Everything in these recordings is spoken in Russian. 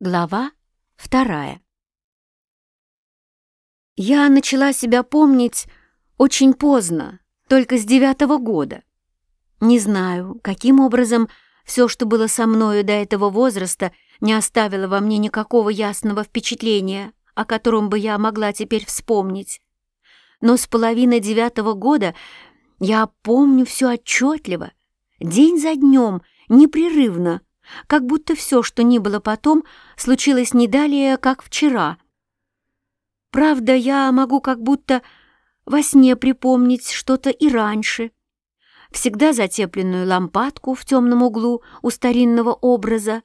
Глава вторая. Я начала себя помнить очень поздно, только с девятого года. Не знаю, каким образом все, что было со мною до этого возраста, не оставило во мне никакого ясного впечатления, о котором бы я могла теперь вспомнить. Но с половины девятого года я помню все отчетливо, день за днем, непрерывно, как будто все, что ни было потом, случилось не далее, как вчера. Правда, я могу как будто во сне припомнить что-то и раньше. Всегда затепленную лампадку в темном углу у старинного образа.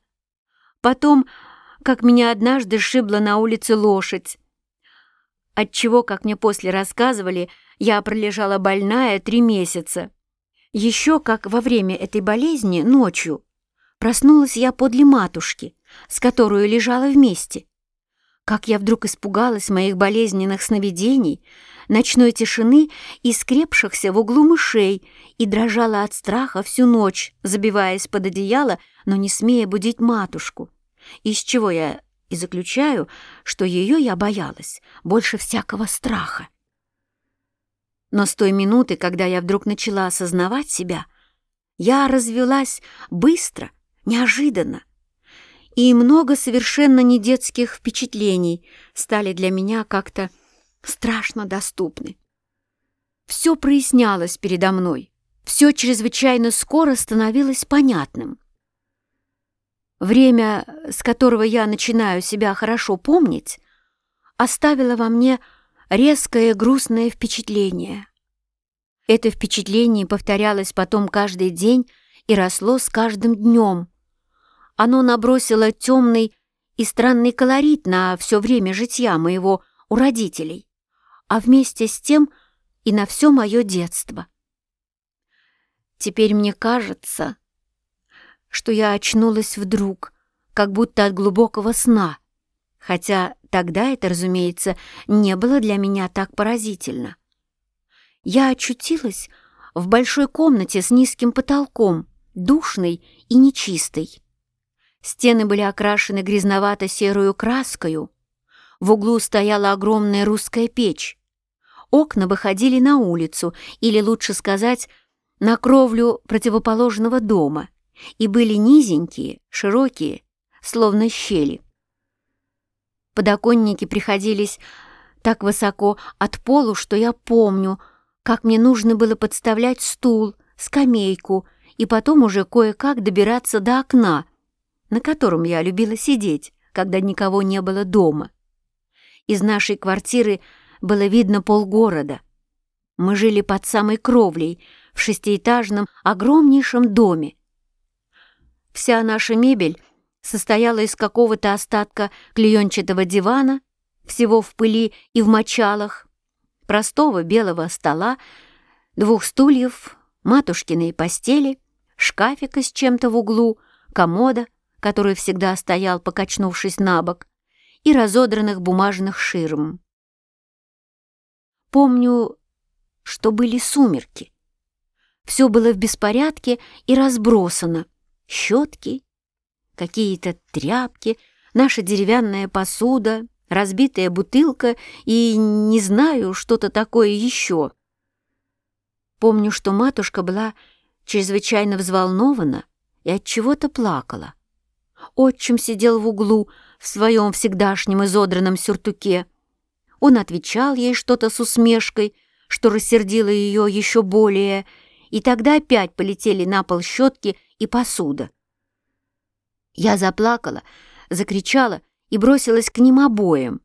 Потом, как меня однажды сшибла на улице лошадь. Отчего, как мне после рассказывали, я пролежала больная три месяца. Еще как во время этой болезни ночью Проснулась я подле матушки, с которой лежала вместе. Как я вдруг испугалась моих болезненных сновидений, ночной тишины и скрепшихся в углу мышей и дрожала от страха всю ночь, забиваясь под одеяло, но не смея будить матушку. Из чего я и заключаю, что ее я боялась больше всякого страха. Но с той минуты, когда я вдруг начала осознавать себя, я развелась быстро — неожиданно. И много совершенно недетских впечатлений стали для меня как-то страшно доступны. Все прояснялось передо мной, все чрезвычайно скоро становилось понятным. Время, с которого я начинаю себя хорошо помнить, оставило во мне резкое грустное впечатление. Это впечатление повторялось потом каждый день и росло с каждым днем, оно набросило темный и странный колорит на все время житья моего у родителей, а вместе с тем и на все мое детство. Теперь мне кажется, что я очнулась вдруг, как будто от глубокого сна, хотя тогда это, разумеется, не было для меня так поразительно. Я очутилась в большой комнате с низким потолком, душной и нечистой. Стены были окрашены грязновато-серую краскою. В углу стояла огромная русская печь. Окна выходили на улицу, или, лучше сказать, на кровлю противоположного дома, и были низенькие, широкие, словно щели. Подоконники приходились так высоко от полу, что я помню, как мне нужно было подставлять стул, скамейку и потом уже кое-как добираться до окна, на котором я любила сидеть, когда никого не было дома. Из нашей квартиры было видно полгорода. Мы жили под самой кровлей, в шестиэтажном огромнейшем доме. Вся наша мебель состояла из какого-то остатка клеенчатого дивана, всего в пыли и в мочалах, простого белого стола, двух стульев, матушкиной постели, шкафика с чем-то в углу, комода, который всегда стоял, покачнувшись на бок, и разодранных бумажных ширм. Помню, что были сумерки. Все было в беспорядке и разбросано. Щетки, какие-то тряпки, наша деревянная посуда, разбитая бутылка и, не знаю, что-то такое еще. Помню, что матушка была чрезвычайно взволнована и от чего-то плакала. Отчим сидел в углу в своем всегдашнем изодранном сюртуке. Он отвечал ей что-то с усмешкой, что рассердило ее еще более, и тогда опять полетели на пол щетки и посуда. Я заплакала, закричала и бросилась к ним обоим.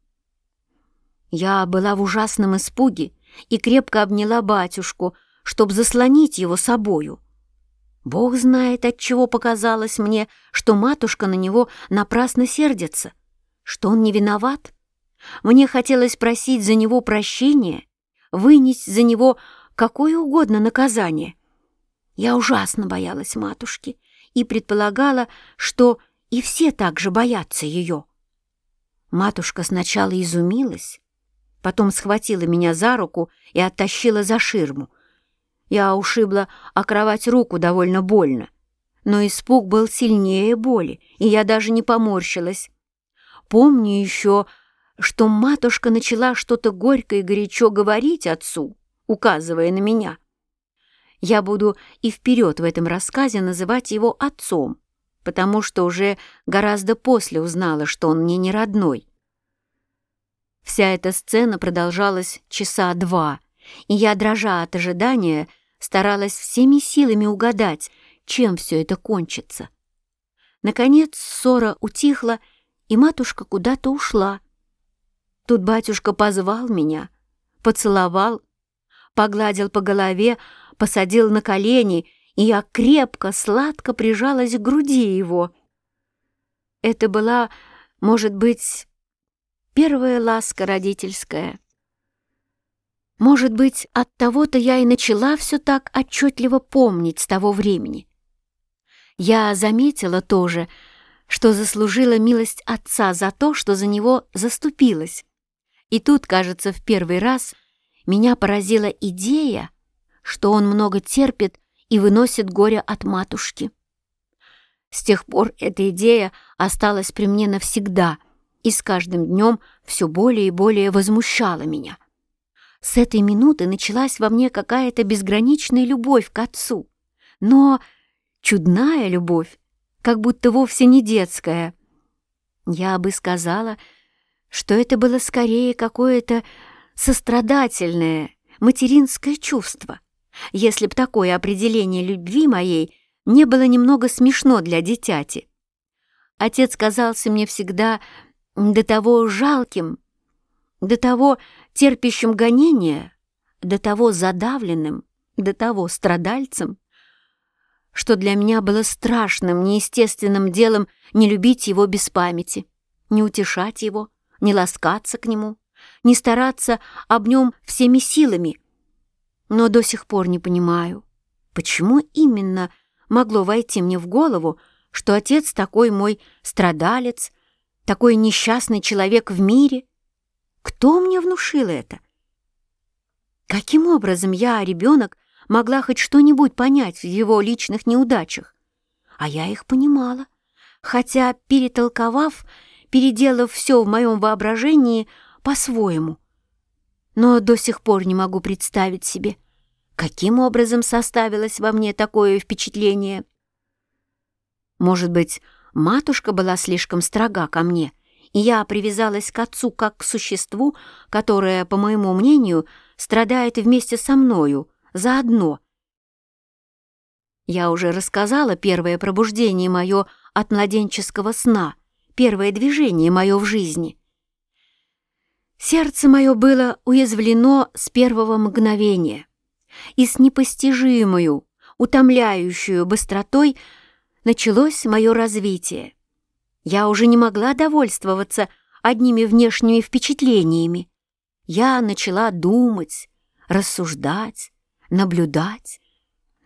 Я была в ужасном испуге и крепко обняла батюшку, чтобы заслонить его собою. Бог знает, от чего показалось мне, что матушка на него напрасно сердится, что он не виноват. Мне хотелось просить за него прощения, вынести за него какое угодно наказание. Я ужасно боялась матушки и предполагала, что и все так же боятся ее. Матушка сначала изумилась, потом схватила меня за руку и оттащила за ширму, я ушибла о кровать руку довольно больно, но испуг был сильнее боли, и я даже не поморщилась. помню еще, что матушка начала что-то горько и горячо говорить отцу, указывая на меня. Я буду и вперед в этом рассказе называть его отцом, потому что уже гораздо после узнала, что он мне не родной. Вся эта сцена продолжалась часа два, и я, дрожа от ожидания, старалась всеми силами угадать, чем все это кончится. Наконец ссора утихла, и матушка куда-то ушла. Тут батюшка позвал меня, поцеловал, погладил по голове, посадил на колени, и я крепко, сладко прижалась к груди его. Это была, может быть, первая ласка родительская. Может быть, от того-то я и начала все так отчетливо помнить с того времени. Я заметила тоже, что заслужила милость отца за то, что за него заступилась. И тут, кажется, в первый раз меня поразила идея, что он много терпит и выносит горе от матушки. С тех пор эта идея осталась при мне навсегда и с каждым днем все более и более возмущала меня. С этой минуты началась во мне какая-то безграничная любовь к отцу, но чудная любовь, как будто вовсе не детская. Я бы сказала, что это было скорее какое-то сострадательное, материнское чувство, если б такое определение любви моей не было немного смешно для дитяти. Отец казался мне всегда до того жалким, до того терпящим гонения, до того задавленным, до того страдальцем, что для меня было страшным, неестественным делом не любить его без памяти, не утешать его, не ласкаться к нему, не стараться об нем всеми силами. Но до сих пор не понимаю, почему именно могло войти мне в голову, что отец такой мой страдалец, такой несчастный человек в мире. Кто мне внушил это? Каким образом я, ребенок, могла хоть что-нибудь понять в его личных неудачах? А я их понимала, хотя, перетолковав, переделав все в моем воображении по-своему. Но до сих пор не могу представить себе, каким образом составилось во мне такое впечатление. Может быть, матушка была слишком строга ко мне, и я привязалась к отцу как к существу, которое, по моему мнению, страдает вместе со мною, заодно. Я уже рассказала первое пробуждение мое от младенческого сна, первое движение мое в жизни. Сердце мое было уязвлено с первого мгновения, и с непостижимою, утомляющую быстротой началось мое развитие. Я уже не могла довольствоваться одними внешними впечатлениями. Я начала думать, рассуждать, наблюдать.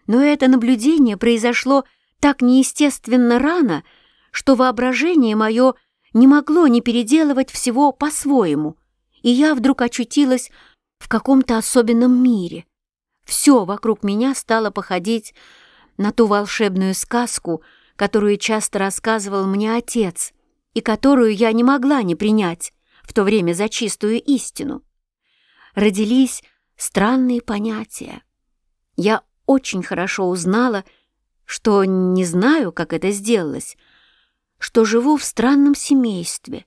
Но это наблюдение произошло так неестественно рано, что воображение мое не могло не переделывать всего по-своему, и я вдруг очутилась в каком-то особенном мире. Все вокруг меня стало походить на ту волшебную сказку, которую часто рассказывал мне отец, и которую я не могла не принять в то время за чистую истину. Родились странные понятия. Я очень хорошо узнала, что не знаю, как это сделалось, что живу в странном семействе,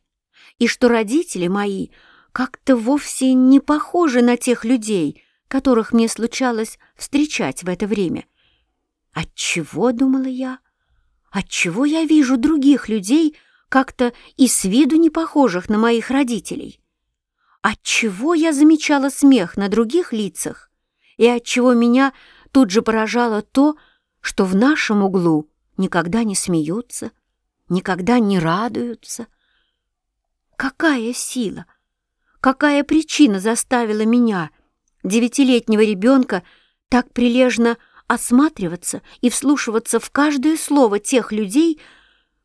и что родители мои как-то вовсе не похожи на тех людей, которых мне случалось встречать в это время. Отчего, думала я, отчего я вижу других людей, как-то и с виду не похожих на моих родителей? Отчего я замечала смех на других лицах, и отчего меня тут же поражало то, что в нашем углу никогда не смеются, никогда не радуются. Какая сила, какая причина заставила меня, девятилетнего ребенка, так прилежно осматриваться и вслушиваться в каждое слово тех людей,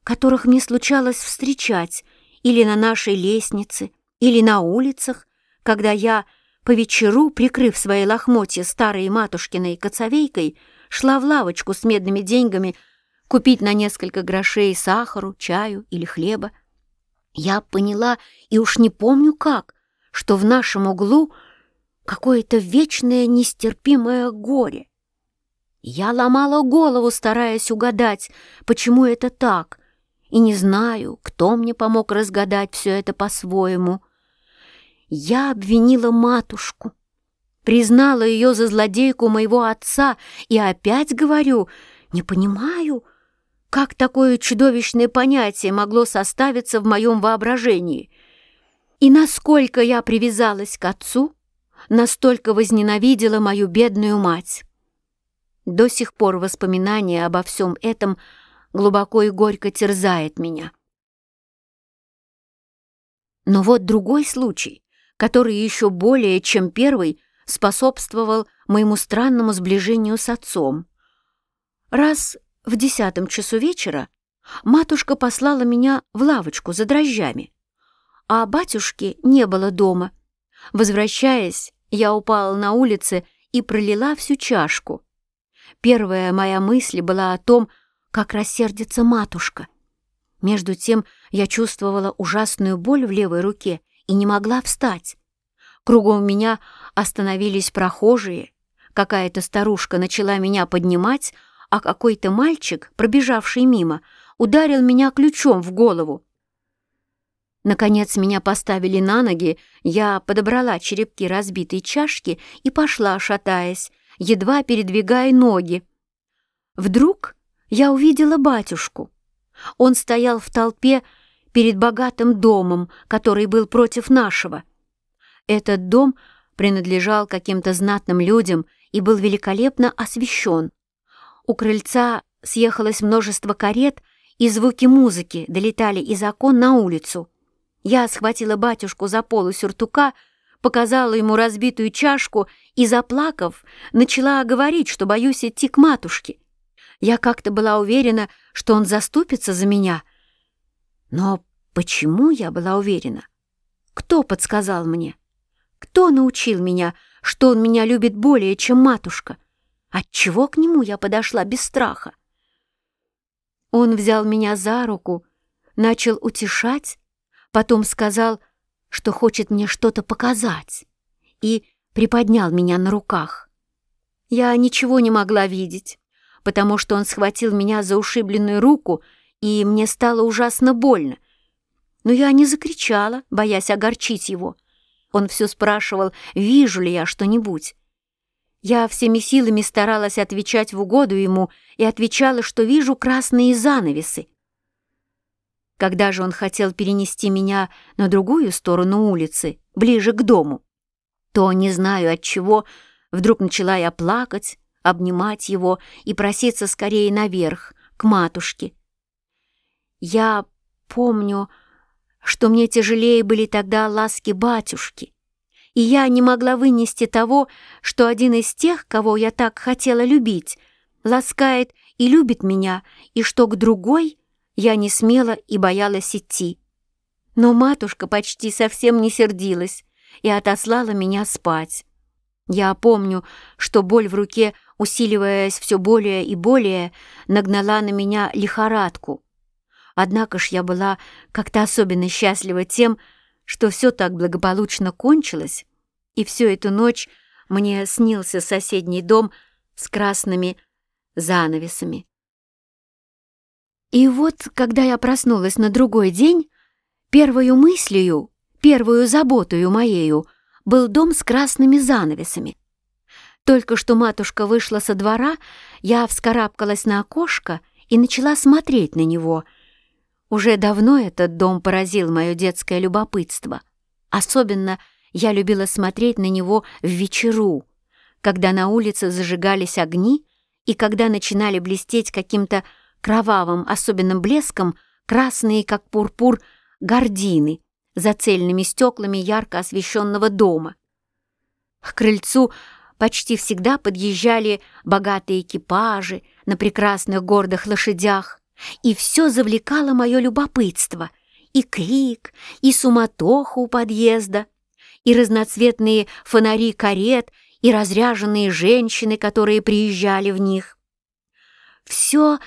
которых мне случалось встречать или на нашей лестнице, или на улицах, когда я по вечеру, прикрыв свои лохмотья старой матушкиной коцовейкой, шла в лавочку с медными деньгами купить на несколько грошей сахару, чаю или хлеба. Я поняла, и уж не помню как, что в нашем углу какое-то вечное нестерпимое горе. Я ломала голову, стараясь угадать, почему это так, и не знаю, кто мне помог разгадать все это по-своему. Я обвинила матушку, признала ее за злодейку моего отца и опять говорю, не понимаю, как такое чудовищное понятие могло составиться в моем воображении. И насколько я привязалась к отцу, настолько возненавидела мою бедную мать. До сих пор воспоминание обо всем этом глубоко и горько терзает меня. Но вот другой случай, который еще более, чем первый, способствовал моему странному сближению с отцом. Раз в десятом часу вечера матушка послала меня в лавочку за дрожжами, а батюшки не было дома. Возвращаясь, я упала на улице и пролила всю чашку. Первая моя мысль была о том, как рассердится матушка. Между тем я чувствовала ужасную боль в левой руке и не могла встать. Кругом меня остановились прохожие. Какая-то старушка начала меня поднимать, а какой-то мальчик, пробежавший мимо, ударил меня ключом в голову. Наконец меня поставили на ноги, я подобрала черепки разбитой чашки и пошла, шатаясь, едва передвигая ноги. Вдруг я увидела батюшку. Он стоял в толпе перед богатым домом, который был против нашего. Этот дом принадлежал каким-то знатным людям и был великолепно освещен. У крыльца съехалось множество карет, и звуки музыки долетали из окон на улицу. Я схватила батюшку за полу сюртука, показала ему разбитую чашку и, заплакав, начала говорить, что боюсь идти к матушке. Я как-то была уверена, что он заступится за меня. Но почему я была уверена? Кто подсказал мне? Кто научил меня, что он меня любит более, чем матушка? Отчего к нему я подошла без страха? Он взял меня за руку, начал утешать, потом сказал, что хочет мне что-то показать, и приподнял меня на руках. Я ничего не могла видеть, потому что он схватил меня за ушибленную руку, и мне стало ужасно больно. Но я не закричала, боясь огорчить его. Он все спрашивал, вижу ли я что-нибудь. Я всеми силами старалась отвечать в угоду ему и отвечала, что вижу красные занавесы. Когда же он хотел перенести меня на другую сторону улицы, ближе к дому, то, не знаю от чего, вдруг начала я плакать, обнимать его и проситься скорее наверх, к матушке. Я помню, что мне тяжелее были тогда ласки батюшки, и я не могла вынести того, что один из тех, кого я так хотела любить, ласкает и любит меня, и что к другой я не смела и боялась идти. Но матушка почти совсем не сердилась и отослала меня спать. Я помню, что боль в руке, усиливаясь все более и более, нагнала на меня лихорадку. Однако ж я была как-то особенно счастлива тем, что все так благополучно кончилось, и всю эту ночь мне снился соседний дом с красными занавесами. И вот, когда я проснулась на другой день, первую мыслью, первую заботою моею был дом с красными занавесами. Только что матушка вышла со двора, я вскарабкалась на окошко и начала смотреть на него. Уже давно этот дом поразил мое детское любопытство. Особенно я любила смотреть на него в вечеру, когда на улице зажигались огни и когда начинали блестеть каким-то кровавым особенным блеском красные, как пурпур, гардины за цельными стеклами ярко освещенного дома. К крыльцу почти всегда подъезжали богатые экипажи на прекрасных гордых лошадях, и все завлекало мое любопытство, и крик, и суматоха у подъезда, и разноцветные фонари карет, и разряженные женщины, которые приезжали в них. Все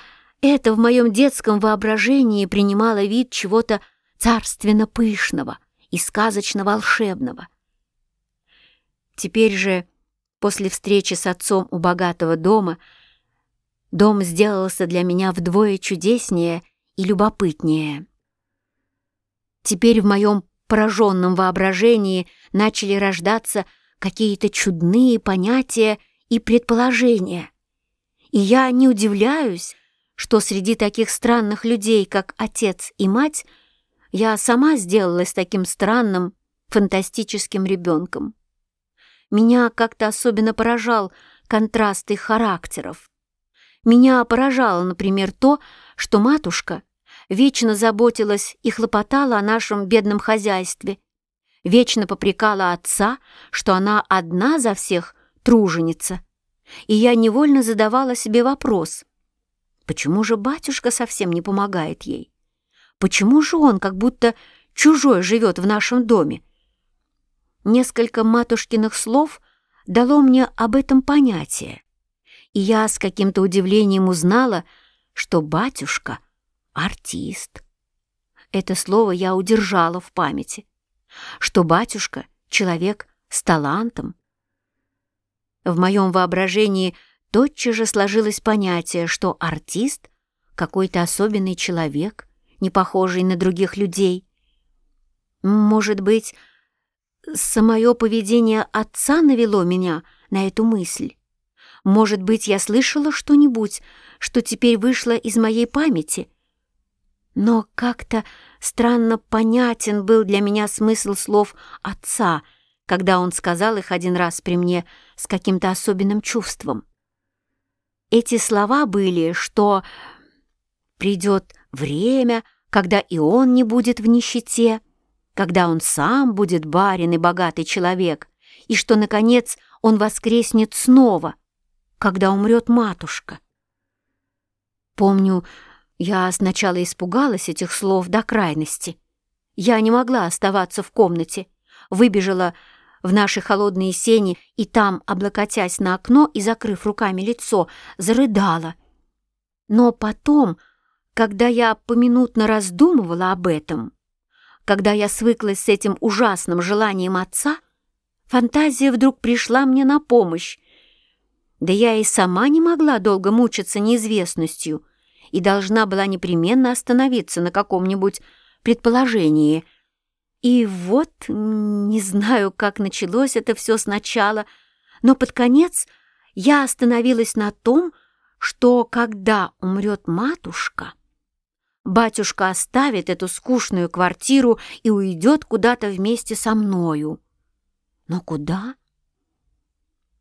это в моем детском воображении принимало вид чего-то царственно пышного и сказочно волшебного. Теперь же, после встречи с отцом у богатого дома, дом сделался для меня вдвое чудеснее и любопытнее. Теперь в моем пораженном воображении начали рождаться какие-то чудные понятия и предположения. И я не удивляюсь, что среди таких странных людей, как отец и мать, я сама сделалась таким странным, фантастическим ребенком. Меня как-то особенно поражал контраст их характеров. Меня поражало, например, то, что матушка вечно заботилась и хлопотала о нашем бедном хозяйстве, вечно попрекала отца, что она одна за всех труженица. И я невольно задавала себе вопрос, почему же батюшка совсем не помогает ей? Почему же он как будто чужой живет в нашем доме? Несколько матушкиных слов дало мне об этом понятие, и я с каким-то удивлением узнала, что батюшка — артист. Это слово я удержала в памяти, что батюшка — человек с талантом. В моем воображении тотчас же сложилось понятие, что артист — какой-то особенный человек, не похожий на других людей. Может быть, самое поведение отца навело меня на эту мысль. Может быть, я слышала что-нибудь, что теперь вышло из моей памяти. Но как-то странно понятен был для меня смысл слов отца, когда он сказал их один раз при мне с каким-то особенным чувством. Эти слова были, что придет время, когда и он не будет в нищете, когда он сам будет барин и богатый человек, и что, наконец, он воскреснет снова, когда умрет матушка. Помню, я сначала испугалась этих слов до крайности. Я не могла оставаться в комнате, выбежала в наши холодные сени и там, облокотясь на окно и закрыв руками лицо, зарыдала. Но потом, когда я поминутно раздумывала об этом, когда я свыклась с этим ужасным желанием отца, фантазия вдруг пришла мне на помощь. Да я и сама не могла долго мучиться неизвестностью и должна была непременно остановиться на каком-нибудь предположении. И вот, не знаю, как началось это все сначала, но под конец я остановилась на том, что когда умрет матушка батюшка оставит эту скучную квартиру и уйдет куда-то вместе со мною. Но куда?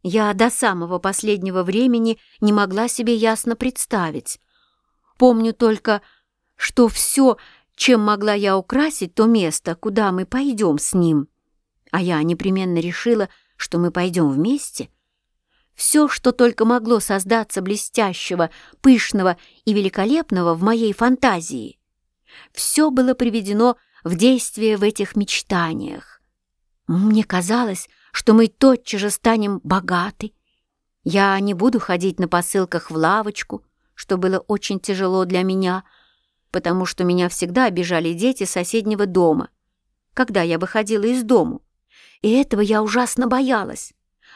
Я до самого последнего времени не могла себе ясно представить. Помню только, что все, чем могла я украсить то место, куда мы пойдем с ним, а я непременно решила, что мы пойдем вместе, все, что только могло создаться блестящего, пышного и великолепного в моей фантазии, все было приведено в действие в этих мечтаниях. Мне казалось, что мы тотчас же станем богаты. Я не буду ходить на посылках в лавочку, что было очень тяжело для меня, потому что меня всегда обижали дети соседнего дома, когда я выходила из дому, и этого я ужасно боялась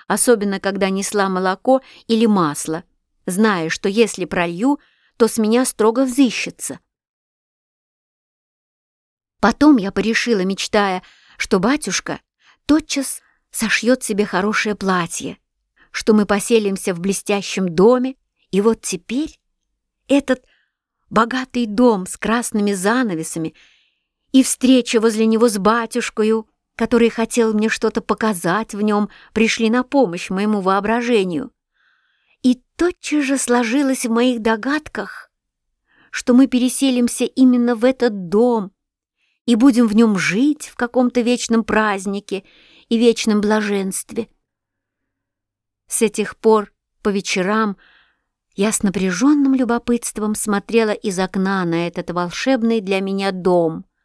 особенно когда несла молоко или масло, зная, что если пролью, то с меня строго взыщется. Потом я порешила, мечтая, что батюшка тотчас сошьет себе хорошее платье, что мы поселимся в блестящем доме, и вот теперь этот богатый дом с красными занавесами и встреча возле него с батюшкою который хотел мне что-то показать в нем, пришли на помощь моему воображению. И тотчас же сложилось в моих догадках, что мы переселимся именно в этот дом и будем в нем жить в каком-то вечном празднике и вечном блаженстве. С этих пор по вечерам я с напряженным любопытством смотрела из окна на этот волшебный для меня дом —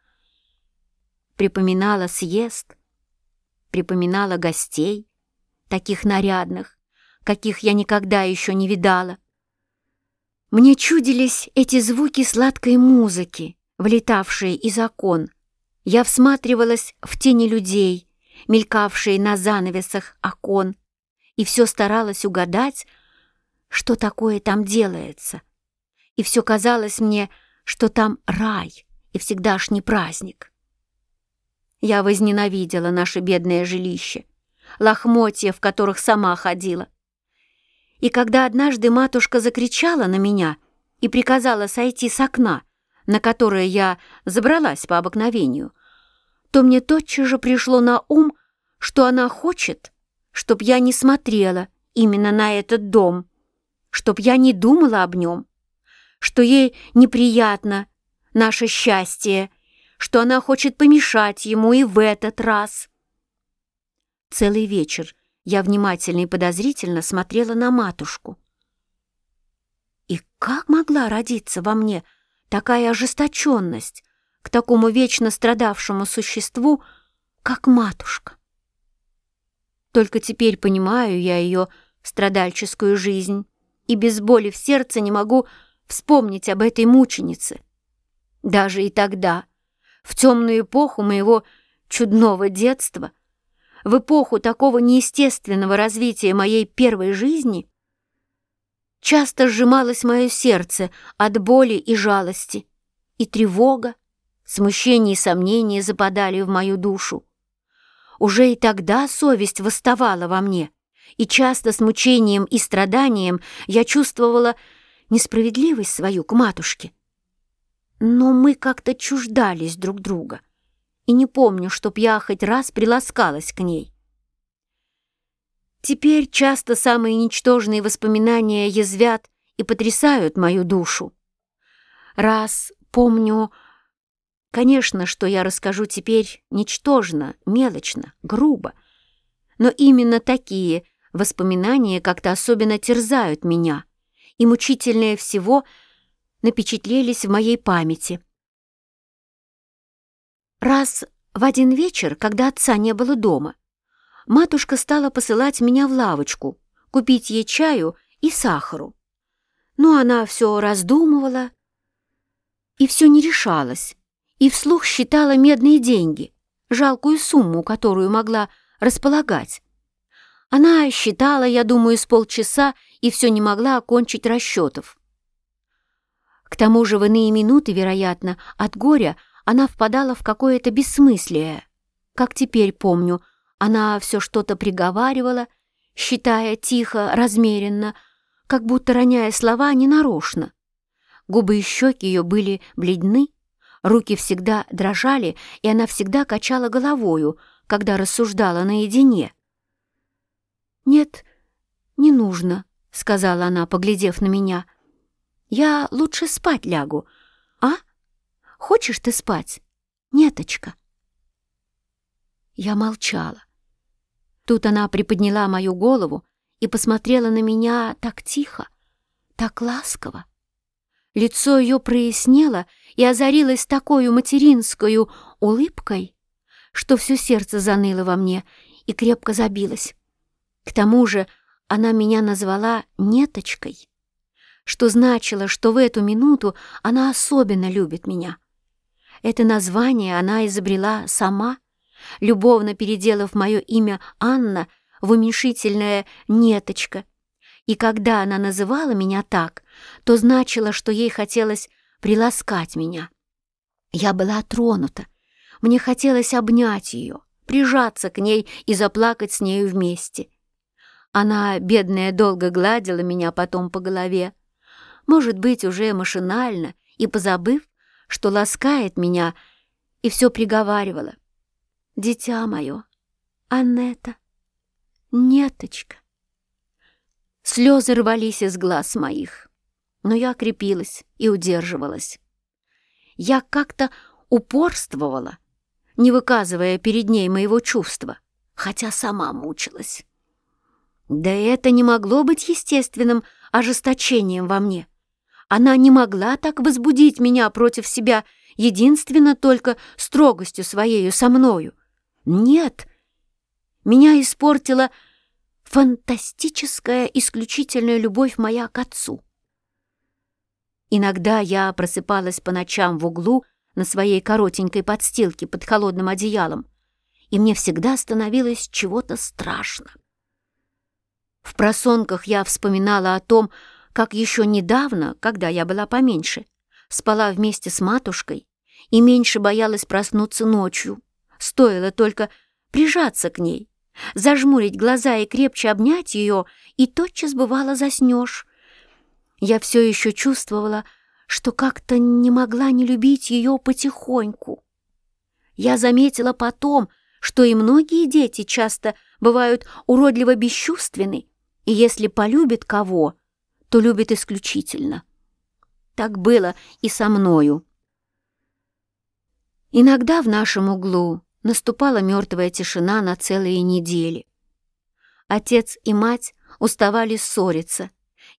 припоминала съезд, припоминала гостей, таких нарядных, каких я никогда еще не видала. Мне чудились эти звуки сладкой музыки, влетавшие из окон, Я всматривалась в тени людей, мелькавшие на занавесах окон, и все старалась угадать, что такое там делается. И все казалось мне, что там рай и всегдашний праздник. Я возненавидела наше бедное жилище, лохмотья, в которых сама ходила. И когда однажды матушка закричала на меня и приказала сойти с окна, на которое я забралась по обыкновению, то мне тотчас же пришло на ум, что она хочет, чтоб я не смотрела именно на этот дом, чтоб я не думала об нем, что ей неприятно наше счастье, что она хочет помешать ему и в этот раз. Целый вечер я внимательно и подозрительно смотрела на матушку. И как могла родиться во мне такая ожесточенность к такому вечно страдавшему существу, как матушка? Только теперь понимаю я ее страдальческую жизнь и без боли в сердце не могу вспомнить об этой мученице. Даже и тогда, в темную эпоху моего чудного детства, в эпоху такого неестественного развития моей первой жизни, часто сжималось мое сердце от боли и жалости, и тревога, смущение и сомнения западали в мою душу. Уже и тогда совесть восставала во мне, и часто с мучением и страданием я чувствовала несправедливость свою к матушке. Но мы как-то чуждались друг друга, и не помню, чтоб я хоть раз приласкалась к ней. Теперь часто самые ничтожные воспоминания язвят и потрясают мою душу. Раз помню... Конечно, что я расскажу теперь ничтожно, мелочно, грубо, но именно такие воспоминания как-то особенно терзают меня, и мучительнее всего — напечатлелись в моей памяти. Раз в один вечер, когда отца не было дома, матушка стала посылать меня в лавочку, купить ей чаю и сахару. Но она все раздумывала и все не решалась, и вслух считала медные деньги, жалкую сумму, которую могла располагать. Она считала, я думаю, с полчаса и все не могла окончить расчетов. К тому же в иные минуты, вероятно, от горя она впадала в какое-то бессмыслие. Как теперь помню, она все что-то приговаривала, считая тихо, размеренно, как будто роняя слова ненарочно. Губы и щеки ее были бледны, руки всегда дрожали, и она всегда качала головою, когда рассуждала наедине. «Нет, не нужно», — сказала она, поглядев на меня. Я лучше спать лягу. А? Хочешь ты спать? Неточка. Я молчала. Тут она приподняла мою голову и посмотрела на меня так тихо, так ласково. Лицо ее прояснело и озарилось такой материнской улыбкой, что все сердце заныло во мне и крепко забилось. К тому же она меня назвала Неточкой что значило, что в эту минуту она особенно любит меня. Это название она изобрела сама, любовно переделав мое имя Анна в уменьшительное «неточка». И когда она называла меня так, то значило, что ей хотелось приласкать меня. Я была тронута. Мне хотелось обнять ее, прижаться к ней и заплакать с нею вместе. Она, бедная, долго гладила меня потом по голове, может быть, уже машинально и позабыв, что ласкает меня, и все приговаривала. «Дитя мое, Аннета, неточка». Слезы рвались из глаз моих, но я крепилась и удерживалась. Я как-то упорствовала, не выказывая перед ней моего чувства, хотя сама мучилась. Да это не могло быть естественным ожесточением во мне. Она не могла так возбудить меня против себя единственно только строгостью своею со мною. Нет, меня испортила фантастическая исключительная любовь моя к отцу. Иногда я просыпалась по ночам в углу на своей коротенькой подстилке под холодным одеялом, и мне всегда становилось чего-то страшно. В просонках я вспоминала о том, как еще недавно, когда я была поменьше, спала вместе с матушкой и меньше боялась проснуться ночью. Стоило только прижаться к ней, зажмурить глаза и крепче обнять ее, и тотчас бывало заснешь. Я все еще чувствовала, что как-то не могла не любить ее потихоньку. Я заметила потом, что и многие дети часто бывают уродливо бесчувственны, и если полюбит кого, то любит исключительно. Так было и со мною. Иногда в нашем углу наступала мертвая тишина на целые недели. Отец и мать уставали ссориться,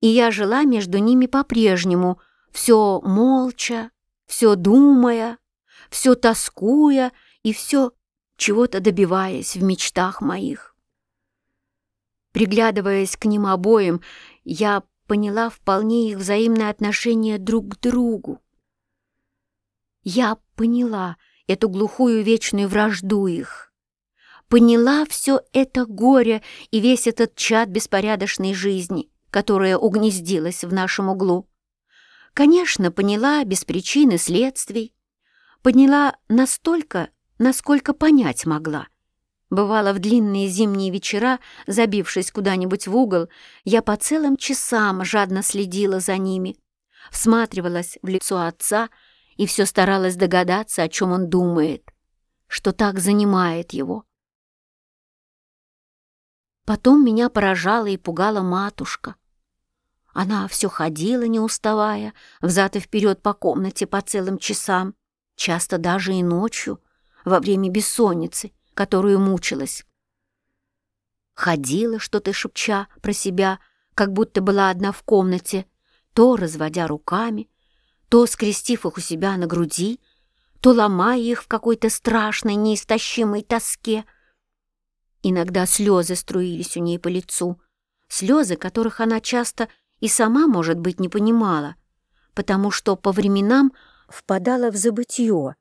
и я жила между ними по-прежнему, все молча, все думая, все тоскуя и все чего-то добиваясь в мечтах моих. Приглядываясь к ним обоим, я поняла вполне их взаимное отношение друг к другу. Я поняла эту глухую вечную вражду их. Поняла все это горе и весь этот чад беспорядочной жизни, которая угнездилась в нашем углу. Конечно, поняла без причины следствий, поняла настолько, насколько понять могла. Бывало, в длинные зимние вечера, забившись куда-нибудь в угол, я по целым часам жадно следила за ними, всматривалась в лицо отца и все старалась догадаться, о чем он думает, что так занимает его. Потом меня поражала и пугала матушка. Она все ходила, не уставая, взад и вперед по комнате по целым часам, часто даже и ночью, во время бессонницы, которую мучилась. Ходила, что-то шепча про себя, как будто была одна в комнате, то разводя руками, то скрестив их у себя на груди, то ломая их в какой-то страшной, неистощимой тоске. Иногда слезы струились у ней по лицу, слезы, которых она часто и сама, может быть, не понимала, потому что по временам впадала в забытье.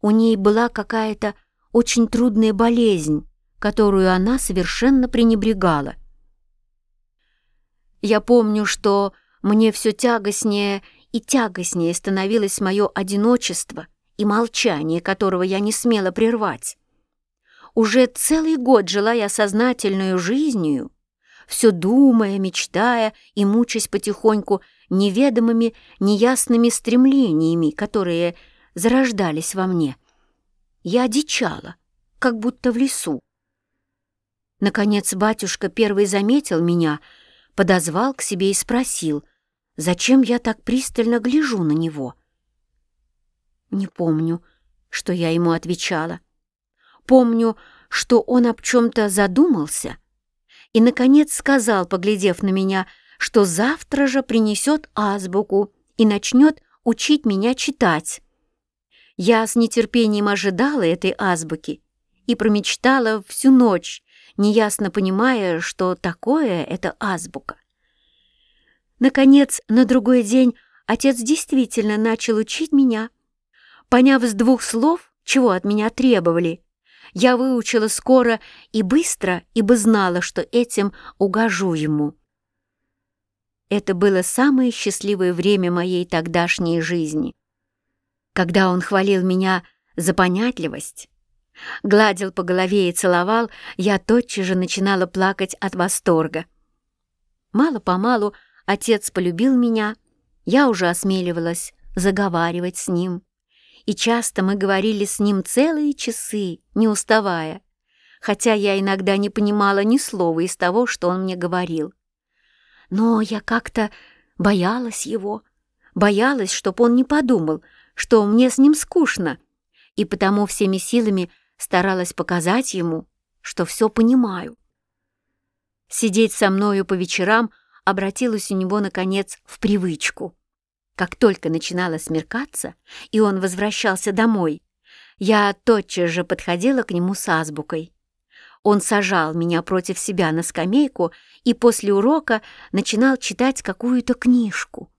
У ней была какая-то очень трудная болезнь, которую она совершенно пренебрегала. Я помню, что мне все тягостнее и тягостнее становилось мое одиночество и молчание, которого я не смела прервать. Уже целый год жила я сознательную жизнью, все думая, мечтая и мучаясь потихоньку неведомыми, неясными стремлениями, которые зарождались во мне. Я одичала, как будто в лесу. Наконец батюшка первый заметил меня, подозвал к себе и спросил, зачем я так пристально гляжу на него. Не помню, что я ему отвечала. Помню, что он об чем-то задумался — и, наконец, сказал, поглядев на меня, что завтра же принесет азбуку и начнет учить меня читать. Я с нетерпением ожидала этой азбуки и промечтала всю ночь, неясно понимая, что такое эта азбука. Наконец, на другой день отец действительно начал учить меня. Поняв с двух слов, чего от меня требовали, я выучила скоро и быстро, ибо знала, что этим угожу ему. Это было самое счастливое время моей тогдашней жизни. Когда он хвалил меня за понятливость, гладил по голове и целовал, я тотчас же начинала плакать от восторга. Мало-помалу отец полюбил меня, я уже осмеливалась заговаривать с ним и часто мы говорили с ним целые часы, не уставая, хотя я иногда не понимала ни слова из того, что он мне говорил. Но я как-то боялась его, боялась, чтоб он не подумал, что мне с ним скучно, и потому всеми силами старалась показать ему, что все понимаю. Сидеть со мною по вечерам обратилась у него, наконец, в привычку. Как только начинало смеркаться, и он возвращался домой, я тотчас же подходила к нему с азбукой. Он сажал меня против себя на скамейку и после урока начинал читать какую-то книжку.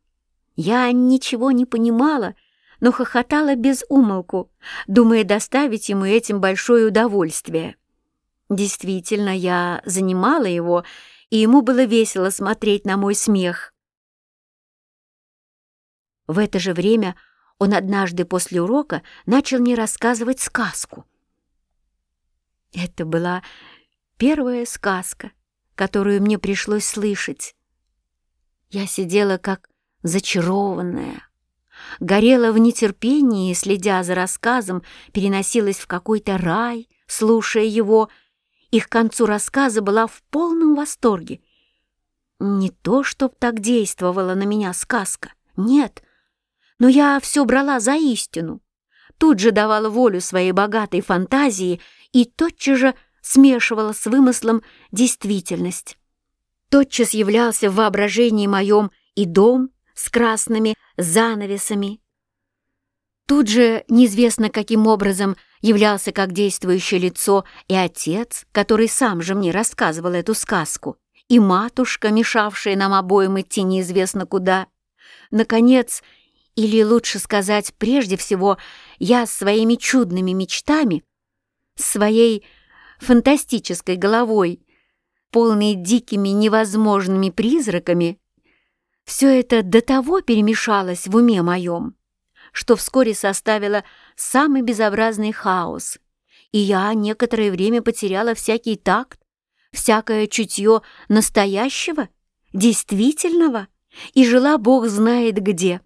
Я ничего не понимала, но хохотала без умолку, думая доставить ему этим большое удовольствие. Действительно, я занимала его, и ему было весело смотреть на мой смех. В это же время он однажды после урока начал мне рассказывать сказку. Это была первая сказка, которую мне пришлось слышать. Я сидела как зачарованная, горела в нетерпении, следя за рассказом, переносилась в какой-то рай, слушая его, и к концу рассказа была в полном восторге. Не то, чтоб так действовала на меня сказка, нет, но я все брала за истину. Тут же давала волю своей богатой фантазии и тотчас же смешивала с вымыслом действительность. Тотчас являлся в воображении моем и дом с красными занавесами. Тут же неизвестно каким образом являлся как действующее лицо и отец, который сам же мне рассказывал эту сказку, и матушка, мешавшая нам обоим идти неизвестно куда. Наконец, или лучше сказать, прежде всего, я своими чудными мечтами, своей фантастической головой, полной дикими невозможными призраками, все это до того перемешалось в уме моем, что вскоре составило самый безобразный хаос, и я некоторое время потеряла всякий такт, всякое чутье настоящего, действительного, и жила Бог знает где.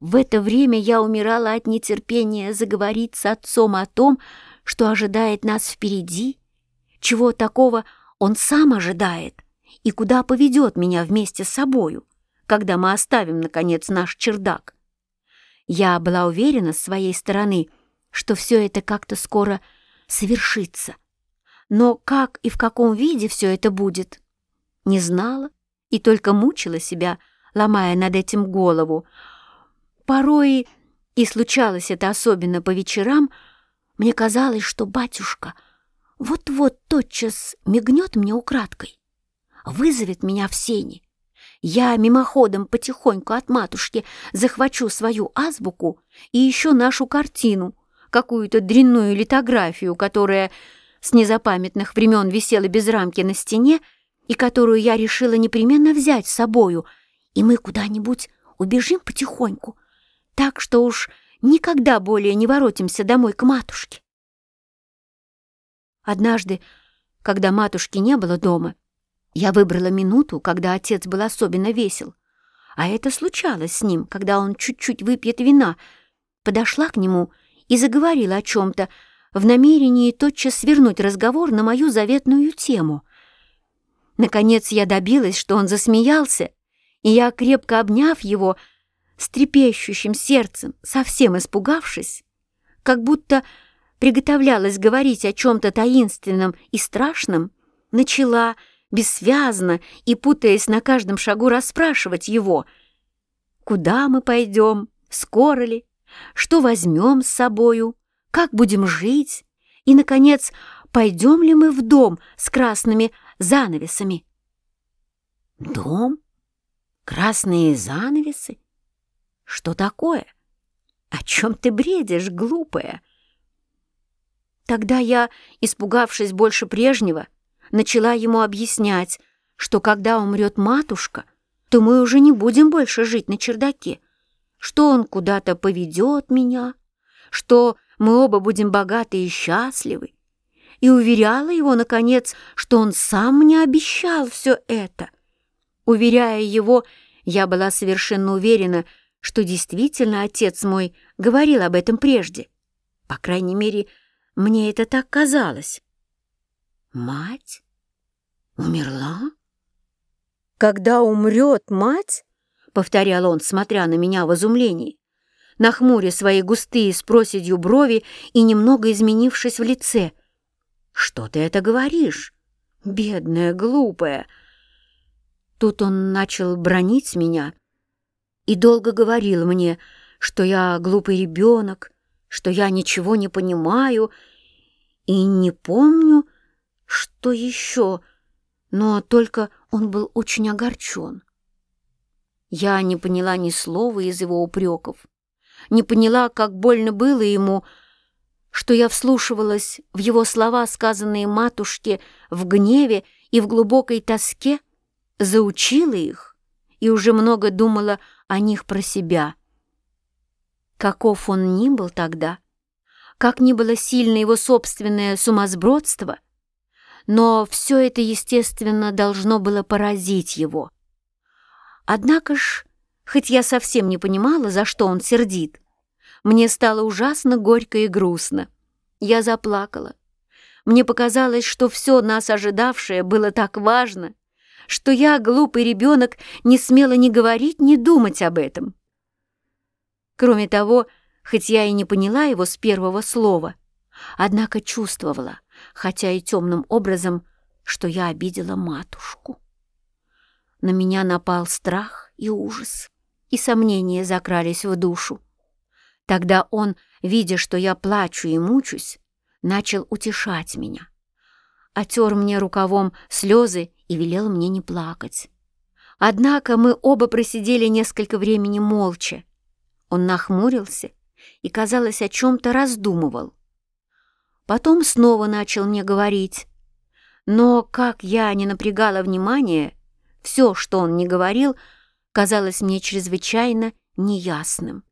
В это время я умирала от нетерпения заговорить с отцом о том, что ожидает нас впереди, чего такого он сам ожидает и куда поведет меня вместе с собою, когда мы оставим, наконец, наш чердак. Я была уверена с своей стороны, что все это как-то скоро совершится. Но как и в каком виде все это будет, не знала и только мучила себя, ломая над этим голову. Порой, и случалось это особенно по вечерам, мне казалось, что батюшка вот-вот тотчас мигнет мне украдкой, вызовет меня в сени. Я мимоходом потихоньку от матушки захвачу свою азбуку и еще нашу картину, какую-то дрянную литографию, которая с незапамятных времен висела без рамки на стене и которую я решила непременно взять с собою, и мы куда-нибудь убежим потихоньку, так что уж никогда более не воротимся домой к матушке. Однажды, когда матушки не было дома, я выбрала минуту, когда отец был особенно весел, а это случалось с ним, когда он чуть-чуть выпьет вина, подошла к нему и заговорила о чем-то в намерении тотчас свернуть разговор на мою заветную тему. Наконец я добилась, что он засмеялся, и я, крепко обняв его, с трепещущим сердцем, совсем испугавшись, как будто приготовлялась говорить о чем-то таинственном и страшном, начала бессвязно и, путаясь на каждом шагу, расспрашивать его, куда мы пойдем, скоро ли, что возьмем с собою, как будем жить и, наконец, пойдем ли мы в дом с красными занавесами. Дом? Красные занавесы? Что такое? О чем ты бредишь, глупая? Тогда я, испугавшись больше прежнего, начала ему объяснять, что когда умрет матушка, то мы уже не будем больше жить на чердаке, что он куда-то поведет меня, что мы оба будем богаты и счастливы, и уверяла его, наконец, что он сам мне обещал все это. Уверяя его, я была совершенно уверена, что действительно отец мой говорил об этом прежде. По крайней мере, мне это так казалось. Мать? Умерла? Когда умрет мать? Повторял он, смотря на меня в изумлении, нахмуря свои густые с проседью брови и немного изменившись в лице. Что ты это говоришь? Бедная, глупая. Тут он начал бронить меня, и долго говорил мне, что я глупый ребенок, что я ничего не понимаю и не помню, что еще, но только он был очень огорчен. Я не поняла ни слова из его упреков, не поняла, как больно было ему, что я вслушивалась в его слова, сказанные матушке, в гневе и в глубокой тоске, заучила их и уже много думала о них про себя. Каков он ни был тогда, как ни было сильно его собственное сумасбродство, но все это, естественно, должно было поразить его. Однако ж, хоть я совсем не понимала, за что он сердит, мне стало ужасно горько и грустно. Я заплакала. Мне показалось, что все нас ожидавшее было так важно, что я, глупый ребенок, не смела ни говорить, ни думать об этом. Кроме того, хоть я и не поняла его с первого слова, однако чувствовала, хотя и темным образом, что я обидела матушку. На меня напал страх и ужас, и сомнения закрались в душу. Тогда он, видя, что я плачу и мучусь, начал утешать меня. Отер мне рукавом слезы и велел мне не плакать. Однако мы оба просидели несколько времени молча. Он нахмурился и, казалось, о чем-то раздумывал. Потом снова начал мне говорить. Но, как я не напрягала внимание, все, что он не говорил, казалось мне чрезвычайно неясным.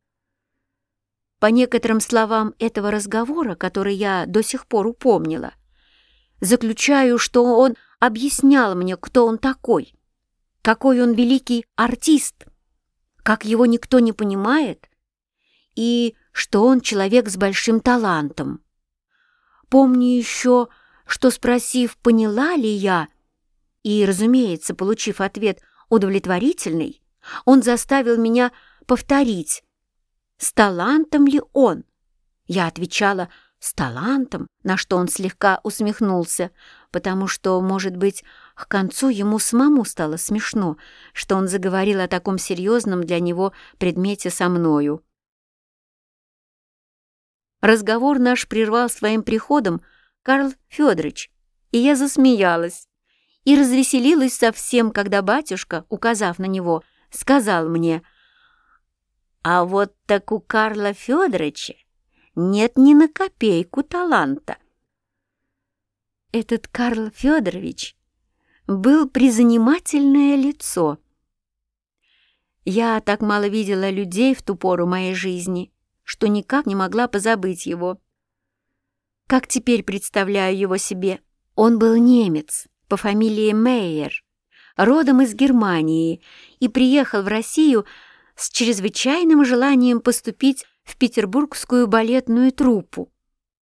По некоторым словам этого разговора, который я до сих пор упомнила, заключаю, что он объяснял мне, кто он такой, какой он великий артист, как его никто не понимает, и что он человек с большим талантом. Помню еще, что, спросив, поняла ли я, и, разумеется, получив ответ удовлетворительный, он заставил меня повторить с талантом ли он? Я отвечала «с талантом», на что он слегка усмехнулся, потому что, может быть, к концу ему самому стало смешно, что он заговорил о таком серьезном для него предмете со мною. Разговор наш прервал своим приходом Карл Федорович, и я засмеялась и развеселилась совсем, когда батюшка, указав на него, сказал мне — а вот так у Карла Федоровича нет ни на копейку таланта. Этот Карл Федорович был призанимательное лицо. Я так мало видела людей в ту пору моей жизни, что никак не могла позабыть его. Как теперь представляю его себе? Он был немец по фамилии Мейер, родом из Германии и приехал в Россию с чрезвычайным желанием поступить в петербургскую балетную труппу.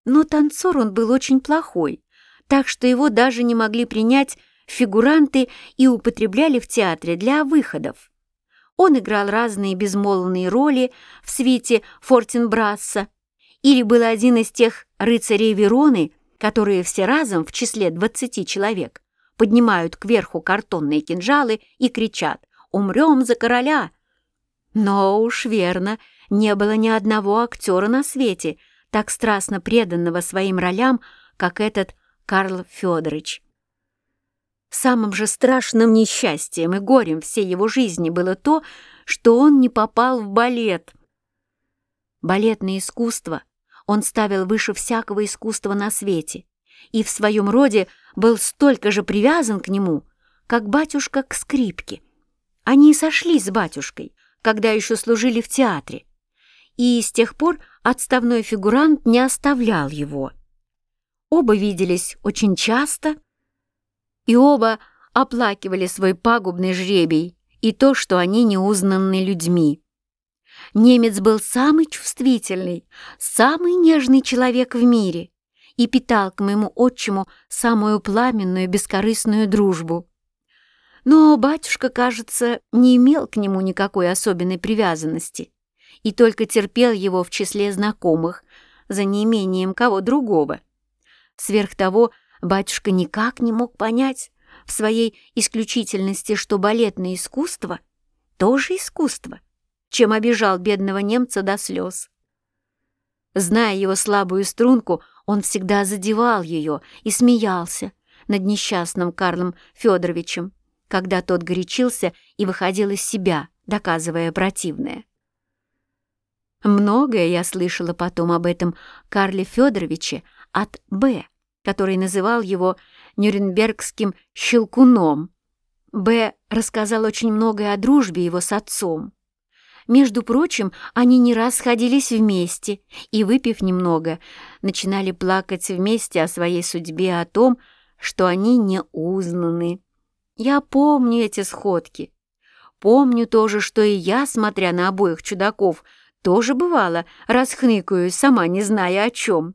Но танцор он был очень плохой, так что его даже не могли принять фигуранты и употребляли в театре для выходов. Он играл разные безмолвные роли в свете Фортенбрасса или был один из тех рыцарей Вероны, которые все разом в числе двадцати человек поднимают кверху картонные кинжалы и кричат «Умрем за короля!» Но уж верно, не было ни одного актера на свете, так страстно преданного своим ролям, как этот Карл Федорович. Самым же страшным несчастьем и горем всей его жизни было то, что он не попал в балет. Балетное искусство он ставил выше всякого искусства на свете и в своем роде был столько же привязан к нему, как батюшка к скрипке. Они сошлись с батюшкой, когда еще служили в театре, и с тех пор отставной фигурант не оставлял его. Оба виделись очень часто, и оба оплакивали свой пагубный жребий и то, что они не людьми. Немец был самый чувствительный, самый нежный человек в мире и питал к моему отчиму самую пламенную бескорыстную дружбу. Но батюшка, кажется, не имел к нему никакой особенной привязанности и только терпел его в числе знакомых, за неимением кого другого. Сверх того, батюшка никак не мог понять в своей исключительности, что балетное искусство тоже искусство, чем обижал бедного немца до слез. Зная его слабую струнку, он всегда задевал ее и смеялся над несчастным Карлом Федоровичем когда тот горячился и выходил из себя, доказывая противное. Многое я слышала потом об этом Карле Федоровиче от Б, который называл его Нюрнбергским «щелкуном». Б рассказал очень многое о дружбе его с отцом. Между прочим, они не раз сходились вместе и, выпив немного, начинали плакать вместе о своей судьбе, о том, что они не узнаны. Я помню эти сходки. Помню тоже, что и я, смотря на обоих чудаков, тоже бывало, расхныкаю, сама не зная о чем.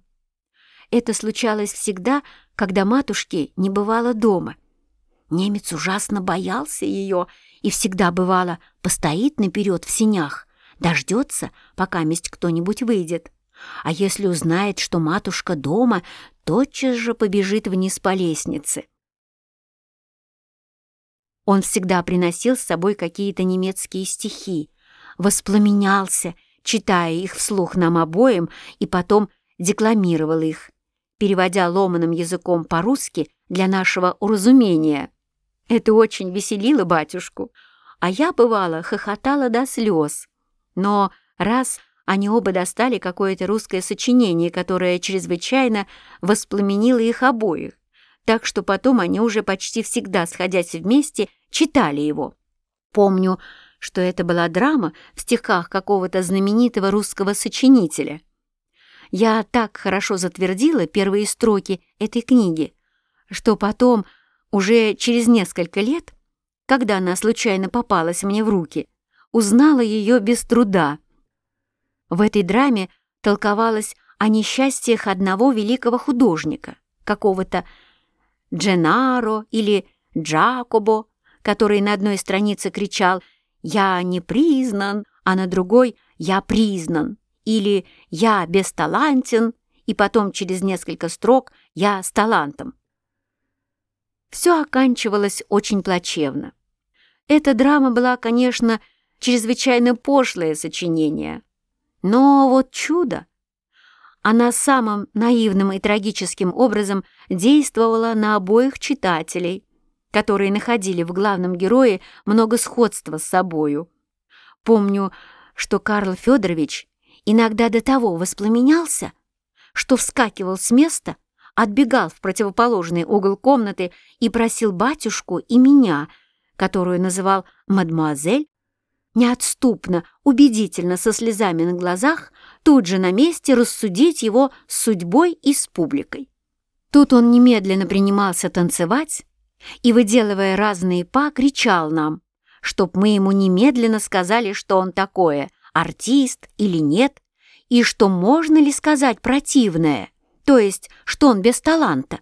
Это случалось всегда, когда матушки не бывало дома. Немец ужасно боялся ее и всегда бывало постоит наперед в синях, дождется, пока месть кто-нибудь выйдет. А если узнает, что матушка дома, тотчас же побежит вниз по лестнице. Он всегда приносил с собой какие-то немецкие стихи, воспламенялся, читая их вслух нам обоим, и потом декламировал их, переводя ломаным языком по-русски для нашего уразумения. Это очень веселило батюшку, а я, бывало, хохотала до слез. Но раз они оба достали какое-то русское сочинение, которое чрезвычайно воспламенило их обоих, так что потом они уже почти всегда, сходясь вместе, читали его. Помню, что это была драма в стихах какого-то знаменитого русского сочинителя. Я так хорошо затвердила первые строки этой книги, что потом, уже через несколько лет, когда она случайно попалась мне в руки, узнала ее без труда. В этой драме толковалось о несчастьях одного великого художника, какого-то Дженаро или Джакобо, который на одной странице кричал «Я не признан», а на другой «Я признан» или «Я бесталантен», и потом через несколько строк «Я с талантом». Все оканчивалось очень плачевно. Эта драма была, конечно, чрезвычайно пошлое сочинение. Но вот чудо! Она самым наивным и трагическим образом действовала на обоих читателей, которые находили в главном герое много сходства с собою. Помню, что Карл Федорович иногда до того воспламенялся, что вскакивал с места, отбегал в противоположный угол комнаты и просил батюшку и меня, которую называл мадмуазель, неотступно, убедительно, со слезами на глазах, тут же на месте рассудить его с судьбой и с публикой. Тут он немедленно принимался танцевать и, выделывая разные па, кричал нам, чтоб мы ему немедленно сказали, что он такое, артист или нет, и что можно ли сказать противное, то есть, что он без таланта.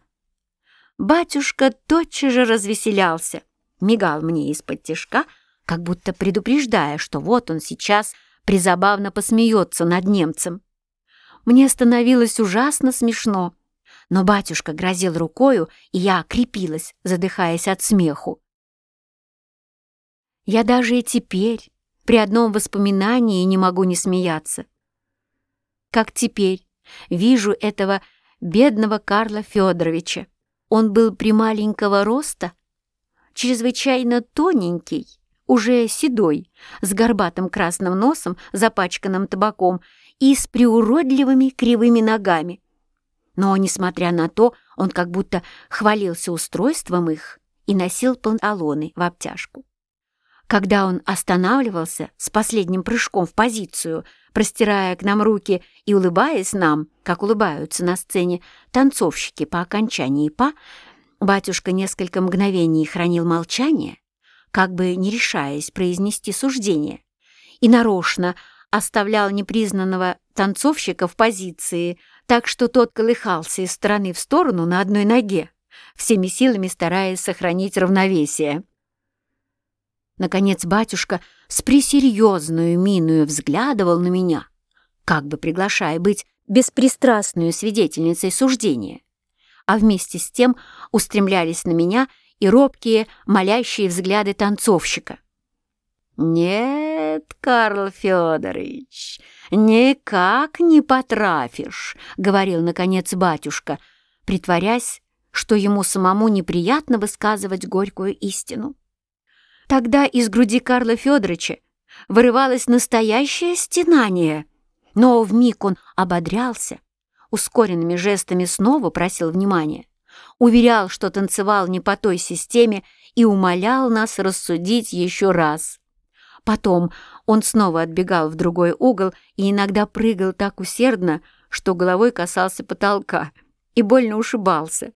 Батюшка тотчас же развеселялся, мигал мне из-под тишка, как будто предупреждая, что вот он сейчас призабавно посмеется над немцем. Мне становилось ужасно смешно, но батюшка грозил рукою, и я крепилась, задыхаясь от смеху. Я даже и теперь при одном воспоминании не могу не смеяться. Как теперь вижу этого бедного Карла Федоровича. Он был прималенького роста, чрезвычайно тоненький, уже седой, с горбатым красным носом, запачканным табаком и с приуродливыми кривыми ногами. Но, несмотря на то, он как будто хвалился устройством их и носил панталоны в обтяжку. Когда он останавливался с последним прыжком в позицию, простирая к нам руки и улыбаясь нам, как улыбаются на сцене танцовщики по окончании па, батюшка несколько мгновений хранил молчание, как бы не решаясь произнести суждение, и нарочно оставлял непризнанного танцовщика в позиции, так что тот колыхался из стороны в сторону на одной ноге, всеми силами стараясь сохранить равновесие. Наконец батюшка с пресерьезную миною взглядывал на меня, как бы приглашая быть беспристрастную свидетельницей суждения, а вместе с тем устремлялись на меня и робкие, молящие взгляды танцовщика. «Нет, Карл Федорович, никак не потрафишь», — говорил, наконец, батюшка, притворясь, что ему самому неприятно высказывать горькую истину. Тогда из груди Карла Федоровича вырывалось настоящее стенание. Но вмиг он ободрялся, ускоренными жестами снова просил внимания, уверял, что танцевал не по той системе и умолял нас рассудить еще раз. Потом он снова отбегал в другой угол и иногда прыгал так усердно, что головой касался потолка и больно ушибался.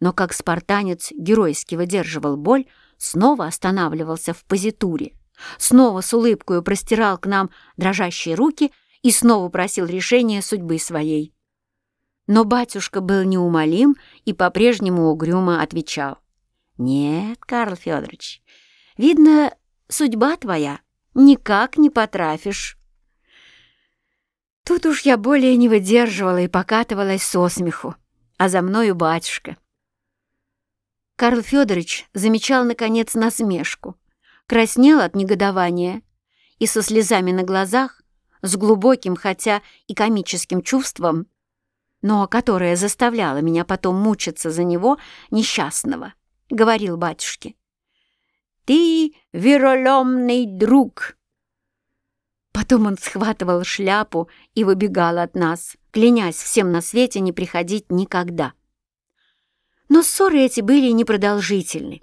Но как спартанец геройски выдерживал боль, снова останавливался в позитуре, снова с улыбкой простирал к нам дрожащие руки и снова просил решения судьбы своей. Но батюшка был неумолим и по-прежнему угрюмо отвечал. «Нет, Карл Федорович, видно, судьба твоя никак не потрафишь». Тут уж я более не выдерживала и покатывалась со смеху, а за мною батюшка. Карл Федорович замечал, наконец, насмешку, краснел от негодования и со слезами на глазах, с глубоким, хотя и комическим чувством, но которое заставляло меня потом мучиться за него, несчастного, говорил батюшке. «Ты вероломный друг!» Потом он схватывал шляпу и выбегал от нас, клянясь всем на свете не приходить никогда. Но ссоры эти были непродолжительны.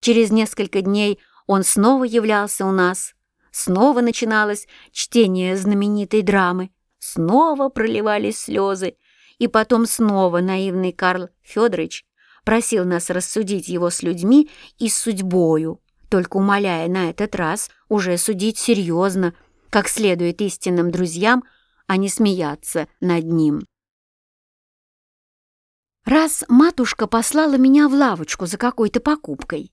Через несколько дней он снова являлся у нас, снова начиналось чтение знаменитой драмы, снова проливались слезы, и потом снова наивный Карл Федорович просил нас рассудить его с людьми и с судьбою, только умоляя на этот раз уже судить серьезно, как следует истинным друзьям, а не смеяться над ним. Раз матушка послала меня в лавочку за какой-то покупкой,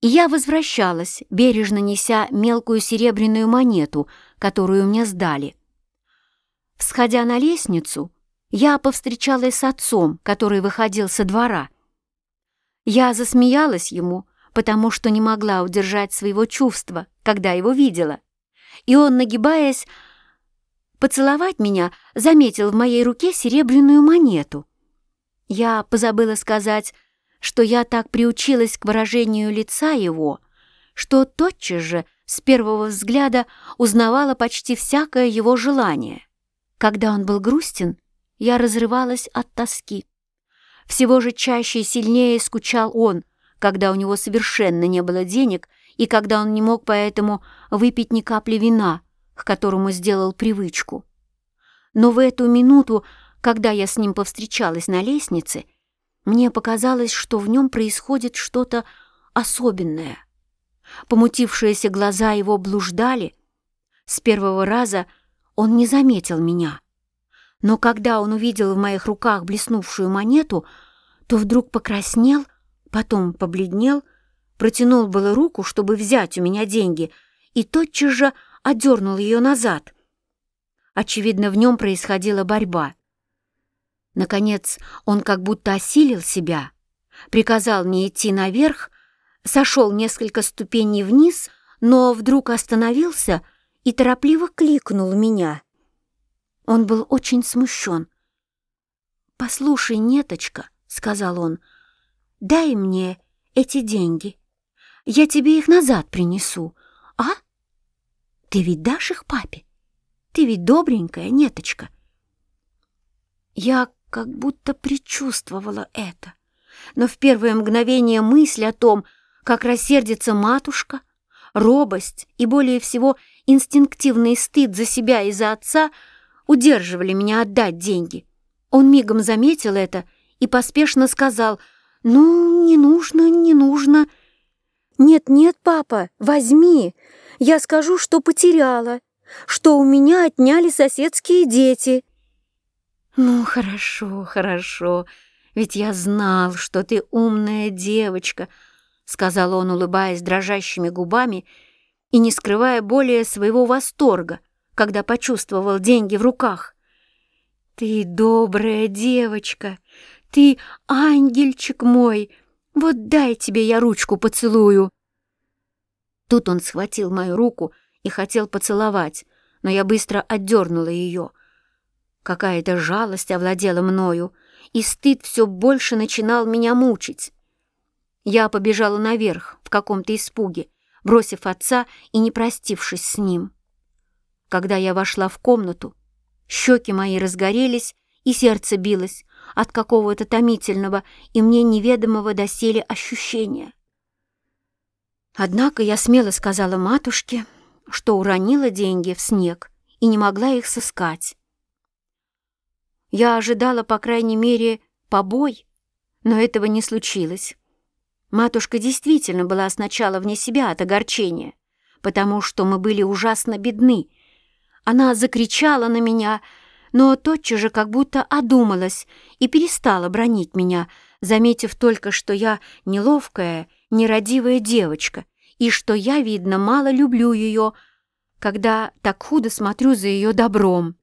и я возвращалась, бережно неся мелкую серебряную монету, которую мне сдали. Всходя на лестницу, я повстречалась с отцом, который выходил со двора. Я засмеялась ему, потому что не могла удержать своего чувства, когда его видела. И он, нагибаясь, поцеловать меня, заметил в моей руке серебряную монету — я позабыла сказать, что я так приучилась к выражению лица его, что тотчас же с первого взгляда узнавала почти всякое его желание. Когда он был грустен, я разрывалась от тоски. Всего же чаще и сильнее скучал он, когда у него совершенно не было денег и когда он не мог поэтому выпить ни капли вина, к которому сделал привычку. Но в эту минуту когда я с ним повстречалась на лестнице, мне показалось, что в нем происходит что-то особенное. Помутившиеся глаза его блуждали. С первого раза он не заметил меня. Но когда он увидел в моих руках блеснувшую монету, то вдруг покраснел, потом побледнел, протянул было руку, чтобы взять у меня деньги, и тотчас же отдернул ее назад. Очевидно, в нем происходила борьба. Наконец он как будто осилил себя, приказал мне идти наверх, сошел несколько ступеней вниз, но вдруг остановился и торопливо кликнул меня. Он был очень смущен. «Послушай, неточка», — сказал он, — «дай мне эти деньги. Я тебе их назад принесу, а? Ты ведь дашь их папе? Ты ведь добренькая, неточка». Я как будто предчувствовала это. Но в первое мгновение мысль о том, как рассердится матушка, робость и, более всего, инстинктивный стыд за себя и за отца удерживали меня отдать деньги. Он мигом заметил это и поспешно сказал «Ну, не нужно, не нужно». «Нет-нет, папа, возьми. Я скажу, что потеряла, что у меня отняли соседские дети». «Ну, хорошо, хорошо, ведь я знал, что ты умная девочка», — сказал он, улыбаясь дрожащими губами и не скрывая более своего восторга, когда почувствовал деньги в руках. «Ты добрая девочка, ты ангельчик мой, вот дай тебе я ручку поцелую». Тут он схватил мою руку и хотел поцеловать, но я быстро отдернула ее — Какая-то жалость овладела мною, и стыд все больше начинал меня мучить. Я побежала наверх в каком-то испуге, бросив отца и не простившись с ним. Когда я вошла в комнату, Щеки мои разгорелись, и сердце билось от какого-то томительного и мне неведомого доселе ощущения. Однако я смело сказала матушке, что уронила деньги в снег и не могла их сыскать. Я ожидала, по крайней мере, побой, но этого не случилось. Матушка действительно была сначала вне себя от огорчения, потому что мы были ужасно бедны. Она закричала на меня, но тотчас же как будто одумалась и перестала бронить меня, заметив только, что я неловкая, нерадивая девочка, и что я, видно, мало люблю ее, когда так худо смотрю за ее добром.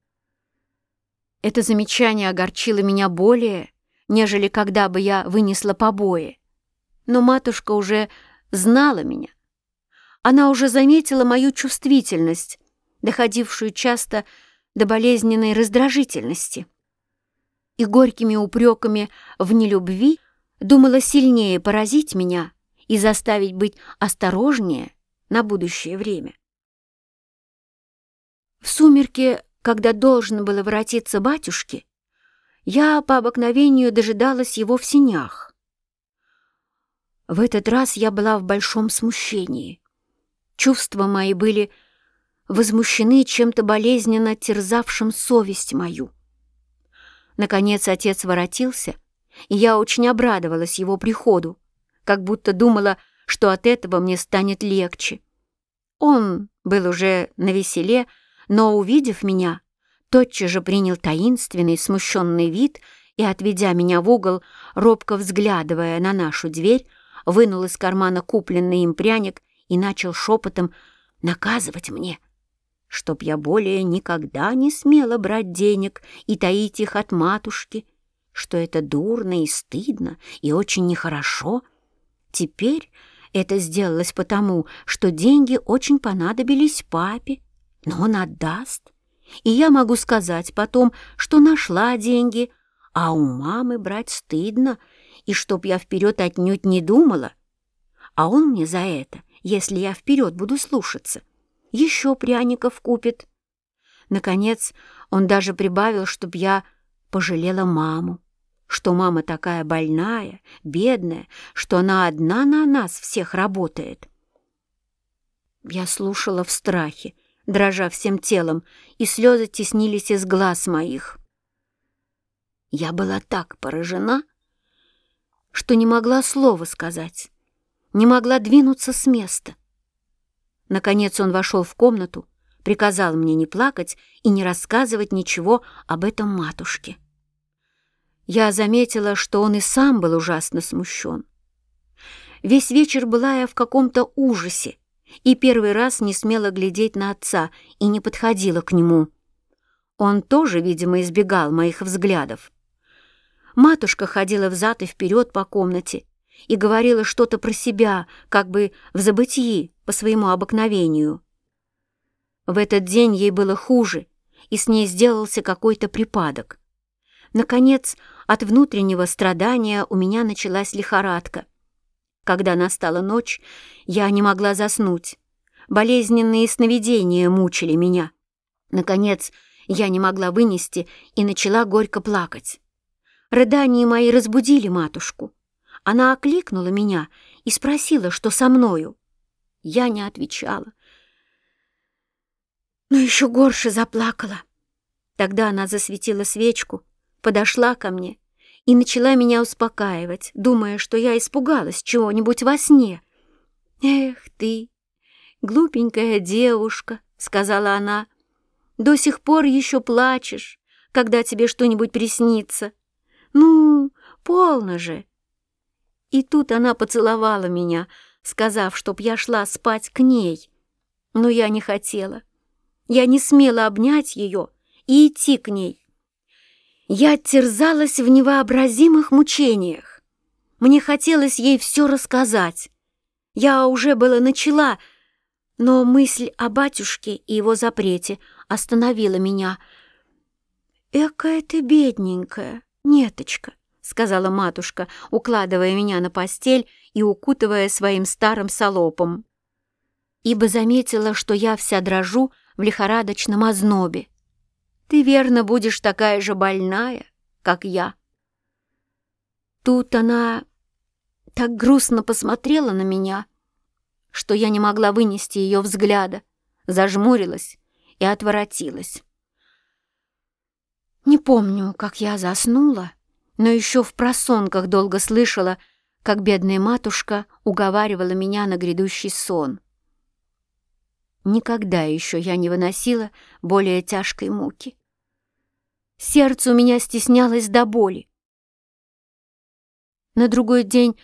Это замечание огорчило меня более, нежели когда бы я вынесла побои. Но матушка уже знала меня. Она уже заметила мою чувствительность, доходившую часто до болезненной раздражительности. И горькими упреками в нелюбви думала сильнее поразить меня и заставить быть осторожнее на будущее время. В сумерке, когда должно было воротиться батюшке, я по обыкновению дожидалась его в синях. В этот раз я была в большом смущении. Чувства мои были возмущены чем-то болезненно терзавшим совесть мою. Наконец отец воротился, и я очень обрадовалась его приходу, как будто думала, что от этого мне станет легче. Он был уже на веселе, но, увидев меня, тотчас же принял таинственный, смущенный вид и, отведя меня в угол, робко взглядывая на нашу дверь, вынул из кармана купленный им пряник и начал шепотом наказывать мне, чтоб я более никогда не смела брать денег и таить их от матушки, что это дурно и стыдно и очень нехорошо. Теперь это сделалось потому, что деньги очень понадобились папе, но он отдаст, и я могу сказать потом, что нашла деньги, а у мамы брать стыдно, и чтоб я вперед отнюдь не думала. А он мне за это, если я вперед буду слушаться, еще пряников купит. Наконец, он даже прибавил, чтоб я пожалела маму, что мама такая больная, бедная, что она одна на нас всех работает. Я слушала в страхе, дрожа всем телом, и слезы теснились из глаз моих. Я была так поражена, что не могла слова сказать, не могла двинуться с места. Наконец он вошел в комнату, приказал мне не плакать и не рассказывать ничего об этом матушке. Я заметила, что он и сам был ужасно смущен. Весь вечер была я в каком-то ужасе, и первый раз не смела глядеть на отца и не подходила к нему. Он тоже, видимо, избегал моих взглядов. Матушка ходила взад и вперед по комнате и говорила что-то про себя, как бы в забытии, по своему обыкновению. В этот день ей было хуже, и с ней сделался какой-то припадок. Наконец, от внутреннего страдания у меня началась лихорадка. Когда настала ночь, я не могла заснуть. Болезненные сновидения мучили меня. Наконец, я не могла вынести и начала горько плакать. Рыдания мои разбудили матушку. Она окликнула меня и спросила, что со мною. Я не отвечала. Но еще горше заплакала. Тогда она засветила свечку, подошла ко мне и начала меня успокаивать, думая, что я испугалась чего-нибудь во сне. «Эх ты, глупенькая девушка», — сказала она, — «до сих пор еще плачешь, когда тебе что-нибудь приснится. Ну, полно же». И тут она поцеловала меня, сказав, чтоб я шла спать к ней. Но я не хотела. Я не смела обнять ее и идти к ней. Я терзалась в невообразимых мучениях. Мне хотелось ей все рассказать. Я уже было начала, но мысль о батюшке и его запрете остановила меня. «Экая ты бедненькая, неточка», — сказала матушка, укладывая меня на постель и укутывая своим старым солопом, ибо заметила, что я вся дрожу в лихорадочном ознобе. Ты верно будешь такая же больная, как я. Тут она так грустно посмотрела на меня, что я не могла вынести ее взгляда, зажмурилась и отворотилась. Не помню, как я заснула, но еще в просонках долго слышала, как бедная матушка уговаривала меня на грядущий сон. Никогда еще я не выносила более тяжкой муки. Сердце у меня стеснялось до боли. На другой день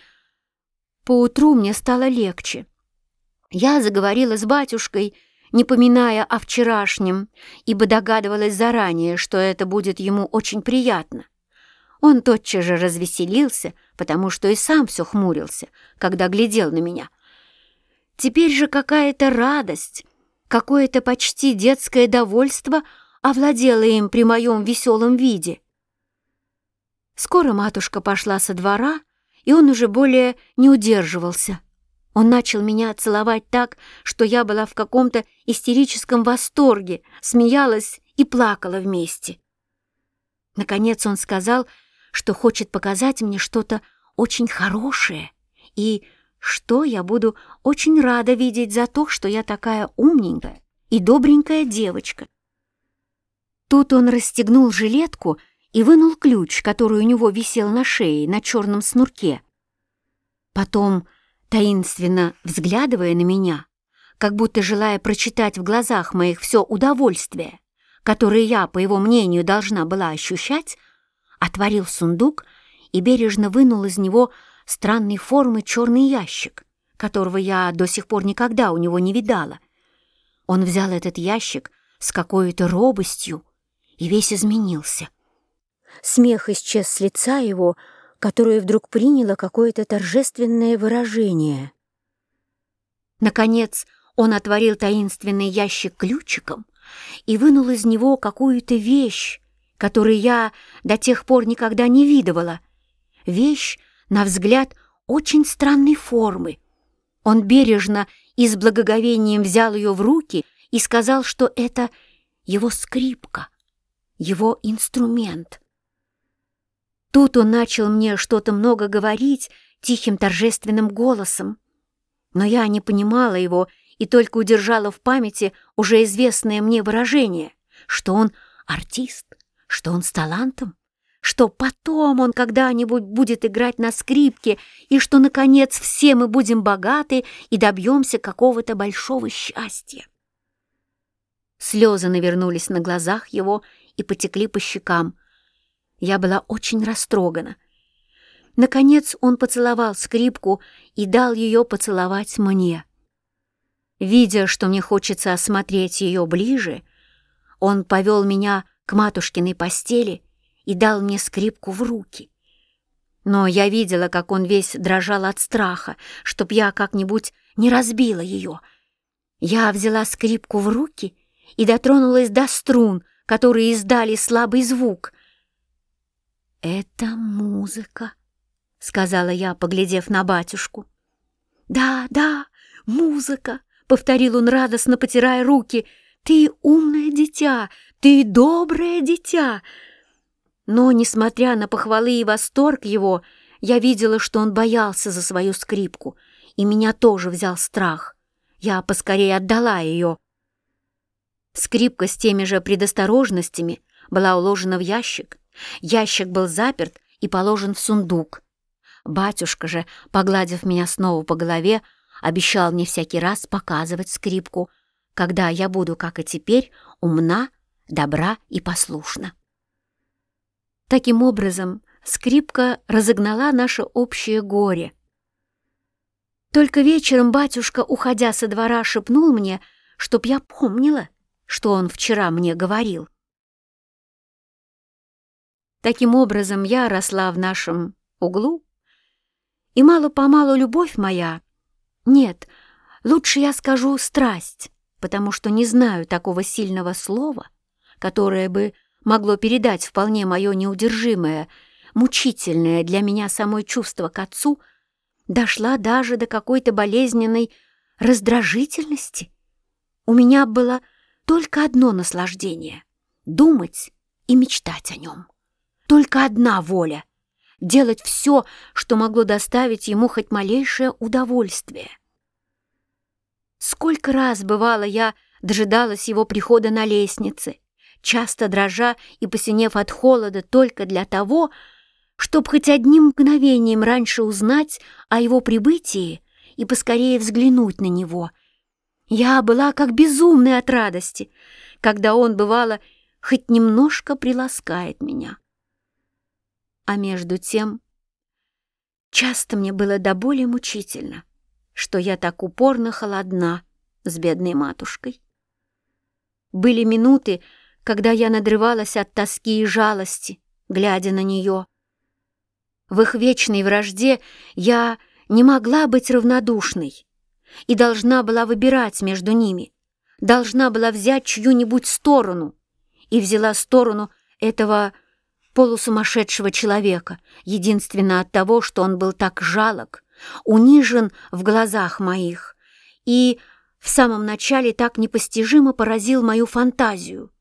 поутру мне стало легче. Я заговорила с батюшкой, не поминая о вчерашнем, ибо догадывалась заранее, что это будет ему очень приятно. Он тотчас же развеселился, потому что и сам все хмурился, когда глядел на меня. Теперь же какая-то радость, какое-то почти детское довольство овладело им при моем веселом виде. Скоро матушка пошла со двора, и он уже более не удерживался. Он начал меня целовать так, что я была в каком-то истерическом восторге, смеялась и плакала вместе. Наконец он сказал, что хочет показать мне что-то очень хорошее и что я буду очень рада видеть за то, что я такая умненькая и добренькая девочка. Тут он расстегнул жилетку и вынул ключ, который у него висел на шее на черном снурке. Потом, таинственно взглядывая на меня, как будто желая прочитать в глазах моих все удовольствие, которое я, по его мнению, должна была ощущать, отворил сундук и бережно вынул из него странной формы черный ящик, которого я до сих пор никогда у него не видала. Он взял этот ящик с какой-то робостью и весь изменился. Смех исчез с лица его, которое вдруг приняло какое-то торжественное выражение. Наконец он отворил таинственный ящик ключиком и вынул из него какую-то вещь, который я до тех пор никогда не видывала. Вещь, на взгляд, очень странной формы. Он бережно и с благоговением взял ее в руки и сказал, что это его скрипка, его инструмент. Тут он начал мне что-то много говорить тихим торжественным голосом, но я не понимала его и только удержала в памяти уже известное мне выражение, что он артист, что он с талантом, что потом он когда-нибудь будет играть на скрипке и что, наконец, все мы будем богаты и добьемся какого-то большого счастья. Слезы навернулись на глазах его и потекли по щекам. Я была очень растрогана. Наконец он поцеловал скрипку и дал ее поцеловать мне. Видя, что мне хочется осмотреть ее ближе, он повел меня к матушкиной постели и дал мне скрипку в руки. Но я видела, как он весь дрожал от страха, чтоб я как-нибудь не разбила ее. Я взяла скрипку в руки и дотронулась до струн, которые издали слабый звук. «Это музыка», — сказала я, поглядев на батюшку. «Да, да, музыка», — повторил он радостно, потирая руки. «Ты умное дитя, ты доброе дитя!» Но, несмотря на похвалы и восторг его, я видела, что он боялся за свою скрипку, и меня тоже взял страх. Я поскорее отдала ее. Скрипка с теми же предосторожностями была уложена в ящик. Ящик был заперт и положен в сундук. Батюшка же, погладив меня снова по голове, обещал мне всякий раз показывать скрипку, когда я буду, как и теперь, умна добра и послушна. Таким образом, скрипка разогнала наше общее горе. Только вечером батюшка, уходя со двора, шепнул мне, чтоб я помнила, что он вчера мне говорил. Таким образом, я росла в нашем углу, и мало-помалу любовь моя, нет, лучше я скажу страсть, потому что не знаю такого сильного слова — которое бы могло передать вполне мое неудержимое, мучительное для меня самой чувство к отцу, дошла даже до какой-то болезненной раздражительности. У меня было только одно наслаждение думать и мечтать о нем. Только одна воля — делать все, что могло доставить ему хоть малейшее удовольствие. Сколько раз, бывало, я дожидалась его прихода на лестнице, часто дрожа и посинев от холода только для того, чтобы хоть одним мгновением раньше узнать о его прибытии и поскорее взглянуть на него. Я была как безумная от радости, когда он, бывало, хоть немножко приласкает меня. А между тем, часто мне было до боли мучительно, что я так упорно холодна с бедной матушкой. Были минуты, когда я надрывалась от тоски и жалости, глядя на нее. В их вечной вражде я не могла быть равнодушной и должна была выбирать между ними, должна была взять чью-нибудь сторону, и взяла сторону этого полусумасшедшего человека, единственно от того, что он был так жалок, унижен в глазах моих и в самом начале так непостижимо поразил мою фантазию.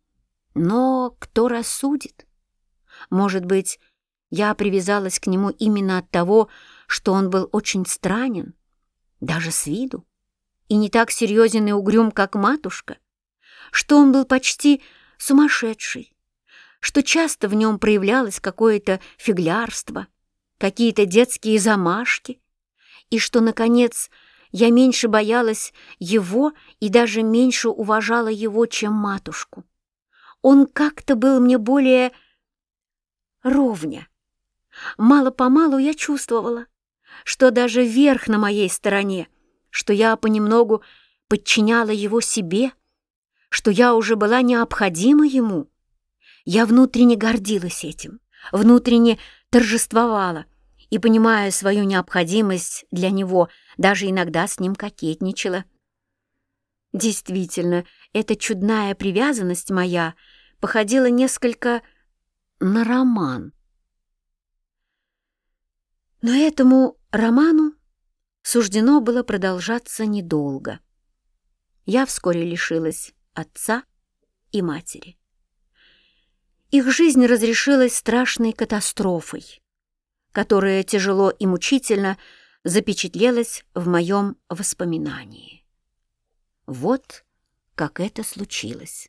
Но кто рассудит? Может быть, я привязалась к нему именно от того, что он был очень странен, даже с виду, и не так серьезен и угрюм, как матушка, что он был почти сумасшедший, что часто в нем проявлялось какое-то фиглярство, какие-то детские замашки, и что, наконец, я меньше боялась его и даже меньше уважала его, чем матушку. Он как-то был мне более ровня. Мало-помалу я чувствовала, что даже верх на моей стороне, что я понемногу подчиняла его себе, что я уже была необходима ему. Я внутренне гордилась этим, внутренне торжествовала и, понимая свою необходимость для него, даже иногда с ним кокетничала. Действительно, эта чудная привязанность моя походила несколько на роман. Но этому роману суждено было продолжаться недолго. Я вскоре лишилась отца и матери. Их жизнь разрешилась страшной катастрофой, которая тяжело и мучительно запечатлелась в моем воспоминании. Вот как это случилось.